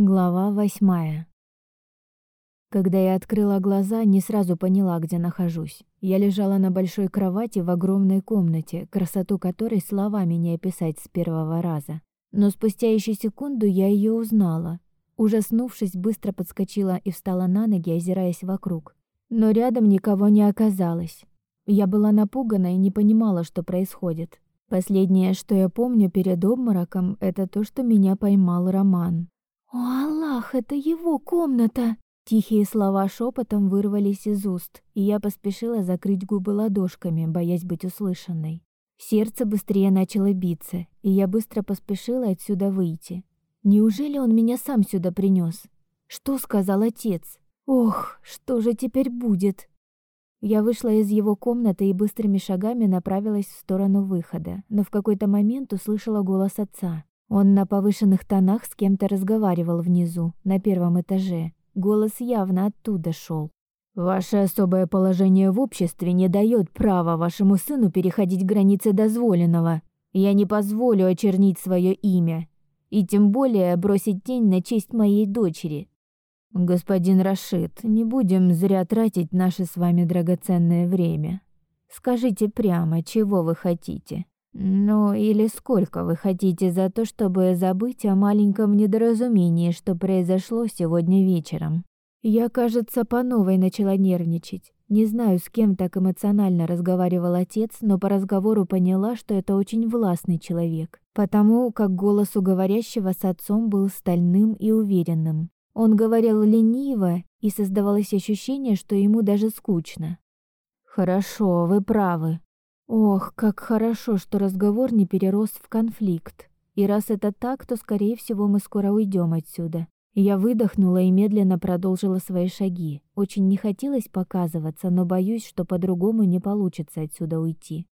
Глава восьмая. Когда я открыла глаза, не сразу поняла, где нахожусь. Я лежала на большой кровати в огромной комнате, красоту которой словами не описать с первого раза. Но спустя еще секунду я ее узнала. Ужаснувшись, быстро подскочила и встала на ноги, озираясь вокруг. Но рядом никого не оказалось. Я была напугана и не понимала, что происходит. Последнее, что я помню перед обмороком, это то, что меня поймал Роман. «О, Аллах, это его комната!» Тихие слова шепотом вырвались из уст, и я поспешила закрыть губы ладошками, боясь быть услышанной. Сердце быстрее начало биться, и я быстро поспешила отсюда выйти. Неужели он меня сам сюда принес? Что сказал отец? Ох, что же теперь будет? Я вышла из его комнаты и быстрыми шагами направилась в сторону выхода, но в какой-то момент услышала голос отца. Он на повышенных тонах с кем-то разговаривал внизу, на первом этаже. Голос явно оттуда шел. Ваше особое положение в обществе не дает права вашему сыну переходить границы дозволенного. Я не позволю очернить свое имя и тем более бросить тень на честь моей дочери. Господин Рашид, не будем зря тратить наше с вами драгоценное время. Скажите прямо, чего вы хотите? Ну, или сколько вы хотите за то, чтобы забыть о маленьком недоразумении, что произошло сегодня вечером? Я, кажется, по новой начала нервничать. Не знаю, с кем так эмоционально разговаривал отец, но по разговору поняла, что это очень властный человек, потому как голос у говорящего с отцом был стальным и уверенным. Он говорил лениво, и создавалось ощущение, что ему даже скучно. «Хорошо, вы правы», Ох, как хорошо, что разговор не перерос в конфликт. И раз это так, то, скорее всего, мы скоро уйдем отсюда. Я выдохнула и медленно продолжила свои шаги. Очень не хотелось показываться, но боюсь, что по-другому не получится отсюда уйти.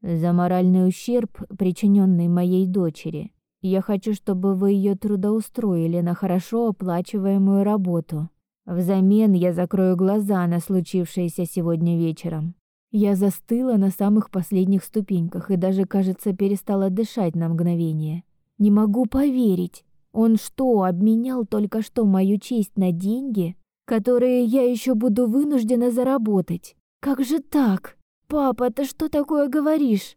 За моральный ущерб, причиненный моей дочери, я хочу, чтобы вы ее трудоустроили на хорошо оплачиваемую работу. Взамен я закрою глаза на случившееся сегодня вечером. Я застыла на самых последних ступеньках и даже, кажется, перестала дышать на мгновение. Не могу поверить. Он что, обменял только что мою честь на деньги, которые я еще буду вынуждена заработать? Как же так? Папа, ты что такое говоришь?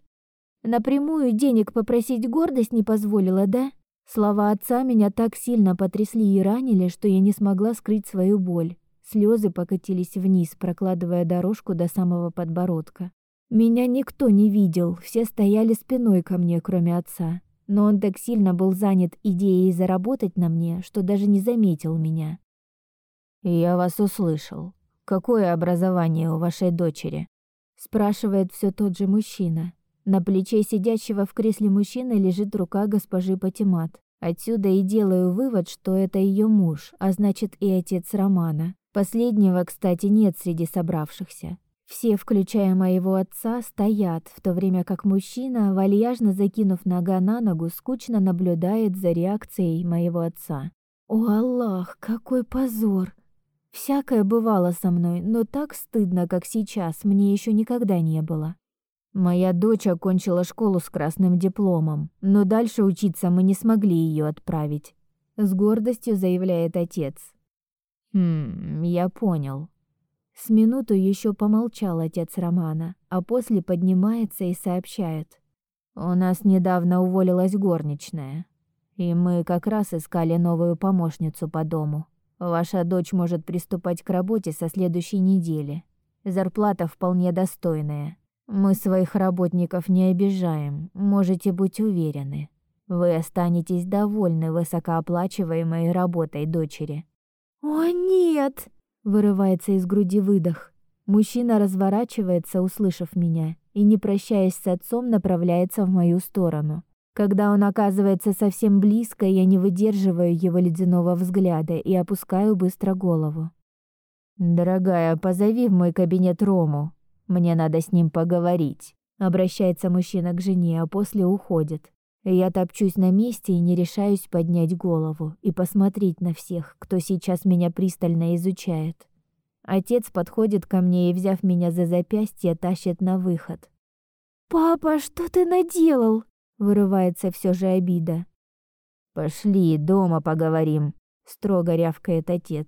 Напрямую денег попросить гордость не позволила, да? Слова отца меня так сильно потрясли и ранили, что я не смогла скрыть свою боль. Слезы покатились вниз, прокладывая дорожку до самого подбородка. Меня никто не видел, все стояли спиной ко мне, кроме отца. Но он так сильно был занят идеей заработать на мне, что даже не заметил меня. «Я вас услышал. Какое образование у вашей дочери?» спрашивает все тот же мужчина. На плече сидящего в кресле мужчины лежит рука госпожи Патимат. Отсюда и делаю вывод, что это ее муж, а значит и отец Романа. Последнего, кстати, нет среди собравшихся. Все, включая моего отца, стоят, в то время как мужчина, вальяжно закинув нога на ногу, скучно наблюдает за реакцией моего отца. О, Аллах, какой позор! Всякое бывало со мной, но так стыдно, как сейчас, мне еще никогда не было. Моя дочь окончила школу с красным дипломом, но дальше учиться мы не смогли ее отправить, с гордостью заявляет отец. Хм, я понял. С минуту еще помолчал отец Романа, а после поднимается и сообщает: "У нас недавно уволилась горничная, и мы как раз искали новую помощницу по дому. Ваша дочь может приступать к работе со следующей недели. Зарплата вполне достойная. Мы своих работников не обижаем, можете быть уверены. Вы останетесь довольны высокооплачиваемой работой дочери. «О, нет!» — вырывается из груди выдох. Мужчина разворачивается, услышав меня, и, не прощаясь с отцом, направляется в мою сторону. Когда он оказывается совсем близко, я не выдерживаю его ледяного взгляда и опускаю быстро голову. «Дорогая, позови в мой кабинет Рому. Мне надо с ним поговорить», — обращается мужчина к жене, а после уходит. Я топчусь на месте и не решаюсь поднять голову и посмотреть на всех, кто сейчас меня пристально изучает. Отец подходит ко мне и, взяв меня за запястье, тащит на выход. «Папа, что ты наделал?» — вырывается все же обида. «Пошли, дома поговорим», строго рявкает отец.